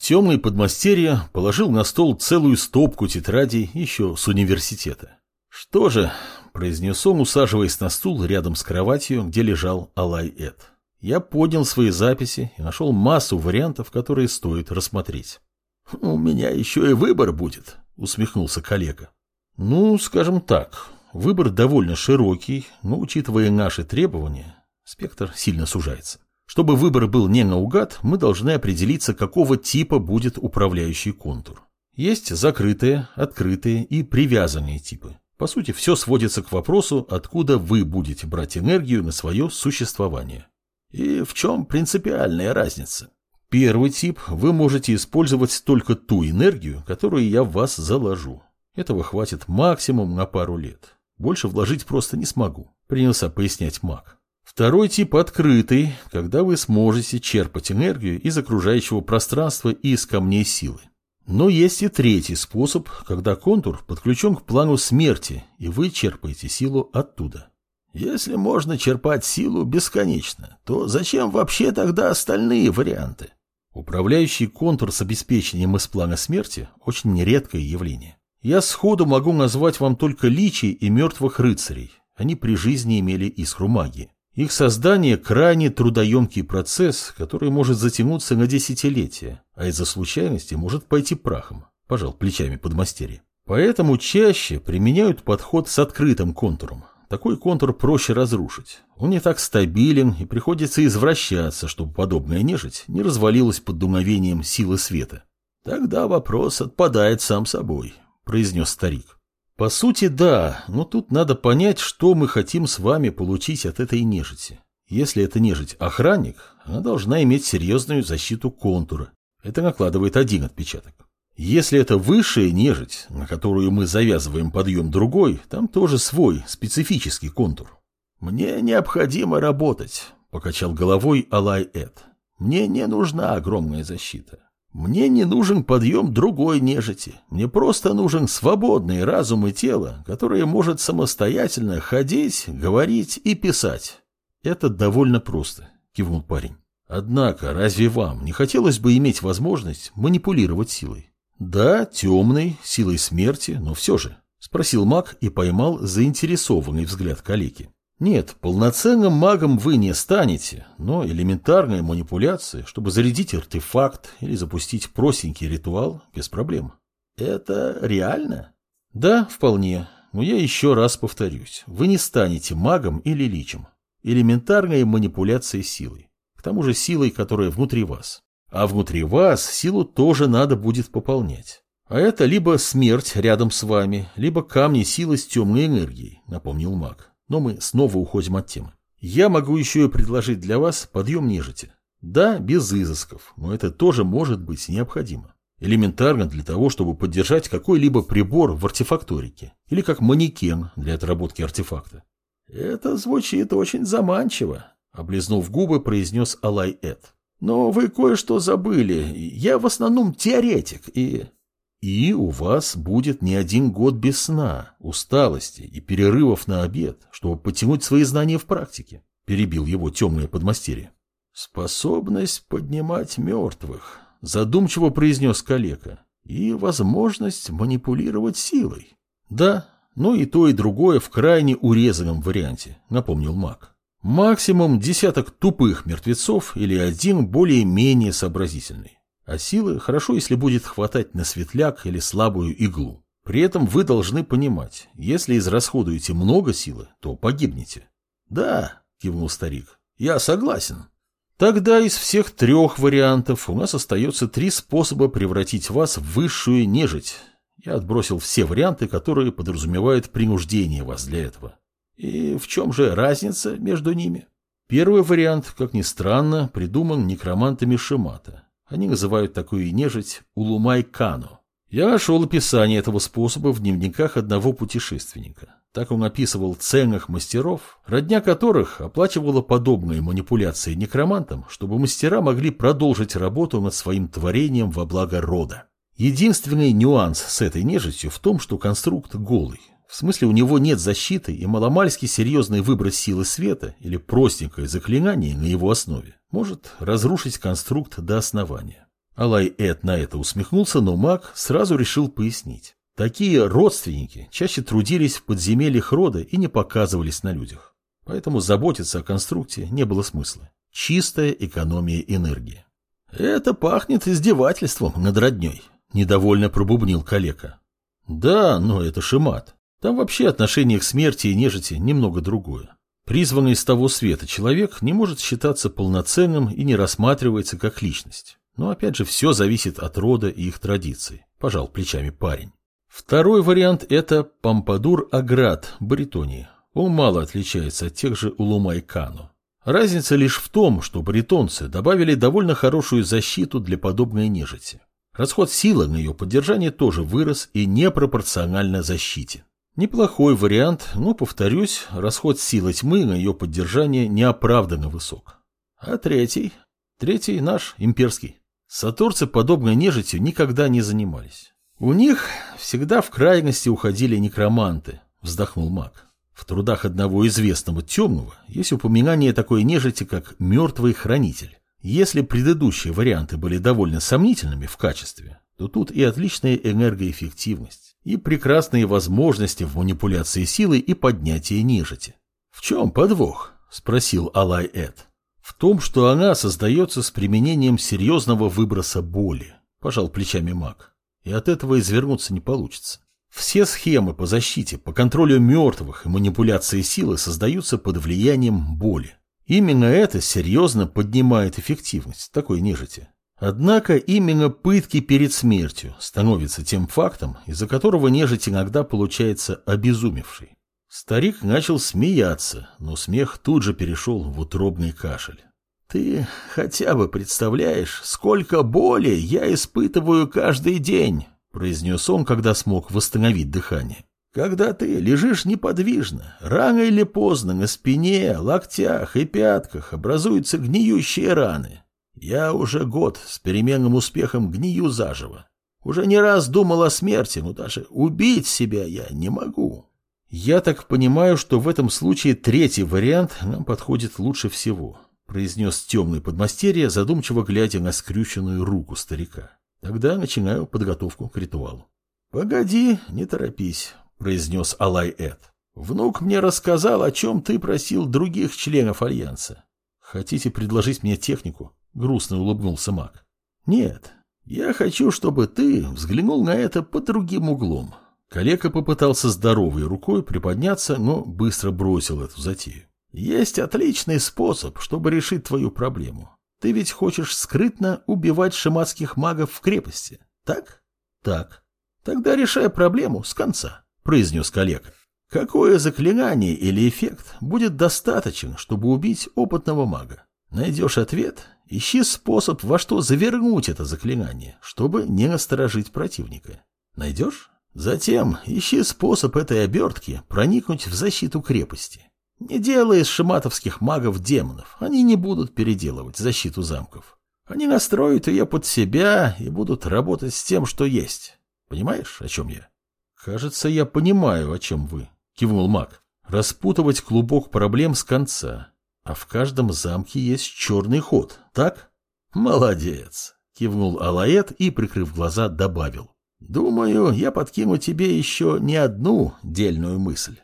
Темный подмастерье положил на стол целую стопку тетрадей еще с университета. «Что же», — произнес он, усаживаясь на стул рядом с кроватью, где лежал Алай-Эд. «Я поднял свои записи и нашел массу вариантов, которые стоит рассмотреть». «У меня еще и выбор будет», — усмехнулся коллега. «Ну, скажем так, выбор довольно широкий, но, учитывая наши требования, спектр сильно сужается. Чтобы выбор был не наугад, мы должны определиться, какого типа будет управляющий контур. Есть закрытые, открытые и привязанные типы. По сути, все сводится к вопросу, откуда вы будете брать энергию на свое существование. И в чем принципиальная разница? Первый тип вы можете использовать только ту энергию, которую я в вас заложу. Этого хватит максимум на пару лет. Больше вложить просто не смогу, принялся пояснять маг. Второй тип открытый, когда вы сможете черпать энергию из окружающего пространства и из камней силы. Но есть и третий способ, когда контур подключен к плану смерти, и вы черпаете силу оттуда. Если можно черпать силу бесконечно, то зачем вообще тогда остальные варианты? Управляющий контур с обеспечением из плана смерти – очень редкое явление. Я сходу могу назвать вам только личий и мертвых рыцарей. Они при жизни имели искру магии. Их создание – крайне трудоемкий процесс, который может затянуться на десятилетия, а из-за случайности может пойти прахом, пожал плечами подмастерье. Поэтому чаще применяют подход с открытым контуром. Такой контур проще разрушить. Он не так стабилен и приходится извращаться, чтобы подобная нежить не развалилась под дуновением силы света. Тогда вопрос отпадает сам собой, произнес старик. По сути, да, но тут надо понять, что мы хотим с вами получить от этой нежити. Если это нежить охранник, она должна иметь серьезную защиту контура. Это накладывает один отпечаток. Если это высшая нежить, на которую мы завязываем подъем другой, там тоже свой, специфический контур. «Мне необходимо работать», — покачал головой Алай Эд. «Мне не нужна огромная защита. Мне не нужен подъем другой нежити. Мне просто нужен свободный разум и тело, которое может самостоятельно ходить, говорить и писать. Это довольно просто, кивнул парень. Однако, разве вам не хотелось бы иметь возможность манипулировать силой? Да, темной, силой смерти, но все же, спросил маг и поймал заинтересованный взгляд калеки. Нет, полноценным магом вы не станете, но элементарная манипуляция, чтобы зарядить артефакт или запустить простенький ритуал, без проблем. Это реально? Да, вполне. Но я еще раз повторюсь, вы не станете магом или личем. Элементарная манипуляция силой. К тому же силой, которая внутри вас. А внутри вас силу тоже надо будет пополнять. А это либо смерть рядом с вами, либо камни силы с темной энергией, напомнил маг. Но мы снова уходим от темы. Я могу еще и предложить для вас подъем нежити. Да, без изысков, но это тоже может быть необходимо. Элементарно для того, чтобы поддержать какой-либо прибор в артефакторике. Или как манекен для отработки артефакта. Это звучит очень заманчиво, облизнув губы, произнес Алай Эд. Но вы кое-что забыли. Я в основном теоретик и... И у вас будет не один год без сна, усталости и перерывов на обед, чтобы потянуть свои знания в практике, перебил его темное подмастерье. Способность поднимать мертвых, задумчиво произнес калека, и возможность манипулировать силой. Да, но и то, и другое в крайне урезанном варианте, напомнил маг. Максимум десяток тупых мертвецов или один более-менее сообразительный. А силы хорошо, если будет хватать на светляк или слабую иглу. При этом вы должны понимать, если израсходуете много силы, то погибнете. Да, кивнул старик, я согласен. Тогда из всех трех вариантов у нас остается три способа превратить вас в высшую нежить. Я отбросил все варианты, которые подразумевают принуждение вас для этого. И в чем же разница между ними? Первый вариант, как ни странно, придуман некромантами Шимата. Они называют такую нежить улумай-кано. Я нашел описание этого способа в дневниках одного путешественника. Так он описывал ценных мастеров, родня которых оплачивала подобные манипуляции некромантам, чтобы мастера могли продолжить работу над своим творением во благо рода. Единственный нюанс с этой нежитью в том, что конструкт голый. В смысле, у него нет защиты и маломальски серьезный выброс силы света или простенькое заклинание на его основе может разрушить конструкт до основания. Алай Эд на это усмехнулся, но маг сразу решил пояснить. Такие родственники чаще трудились в подземельях рода и не показывались на людях. Поэтому заботиться о конструкте не было смысла. Чистая экономия энергии. «Это пахнет издевательством над родней», — недовольно пробубнил калека. «Да, но это шимат. Там вообще отношение к смерти и нежити немного другое. Призванный из того света человек не может считаться полноценным и не рассматривается как личность. Но опять же, все зависит от рода и их традиций, пожал плечами парень. Второй вариант – это Помпадур Аград, баритонии. Он мало отличается от тех же Улума и Кану. Разница лишь в том, что баритонцы добавили довольно хорошую защиту для подобной нежити. Расход силы на ее поддержание тоже вырос и непропорционально защите. Неплохой вариант, но, повторюсь, расход силы тьмы на ее поддержание неоправданно высок. А третий? Третий наш, имперский. Сатурцы подобной нежитью никогда не занимались. У них всегда в крайности уходили некроманты, вздохнул маг. В трудах одного известного темного есть упоминание такой нежити, как «мертвый хранитель». Если предыдущие варианты были довольно сомнительными в качестве, то тут и отличная энергоэффективность, и прекрасные возможности в манипуляции силой и поднятии нежити. «В чем подвох?» – спросил Алай Эд. «В том, что она создается с применением серьезного выброса боли», – пожал плечами маг. «И от этого извернуться не получится. Все схемы по защите, по контролю мертвых и манипуляции силы создаются под влиянием боли. Именно это серьезно поднимает эффективность такой нежити. Однако именно пытки перед смертью становятся тем фактом, из-за которого нежить иногда получается обезумевшей. Старик начал смеяться, но смех тут же перешел в утробный кашель. «Ты хотя бы представляешь, сколько боли я испытываю каждый день?» произнес он, когда смог восстановить дыхание. Когда ты лежишь неподвижно, рано или поздно на спине, локтях и пятках образуются гниющие раны. Я уже год с переменным успехом гнию заживо. Уже не раз думал о смерти, но даже убить себя я не могу. Я так понимаю, что в этом случае третий вариант нам подходит лучше всего, произнес темный подмастерье, задумчиво глядя на скрюченную руку старика. Тогда начинаю подготовку к ритуалу. «Погоди, не торопись», — произнес Алай-Эд. «Внук мне рассказал, о чем ты просил других членов Альянса. Хотите предложить мне технику?» — грустно улыбнулся маг. «Нет, я хочу, чтобы ты взглянул на это под другим углом». Калека попытался здоровой рукой приподняться, но быстро бросил эту затею. «Есть отличный способ, чтобы решить твою проблему. Ты ведь хочешь скрытно убивать шаматских магов в крепости, так? Так. Тогда решай проблему с конца, произнес коллега. Какое заклинание или эффект будет достаточен, чтобы убить опытного мага? Найдешь ответ, ищи способ, во что завернуть это заклинание, чтобы не насторожить противника. Найдешь? Затем ищи способ этой обертки проникнуть в защиту крепости. Не делай из шиматовских магов демонов, они не будут переделывать защиту замков. Они настроят ее под себя и будут работать с тем, что есть. Понимаешь, о чем я? Кажется, я понимаю, о чем вы, кивнул маг. Распутывать клубок проблем с конца. А в каждом замке есть черный ход, так? Молодец, кивнул Алаэт и, прикрыв глаза, добавил. Думаю, я подкину тебе еще не одну дельную мысль.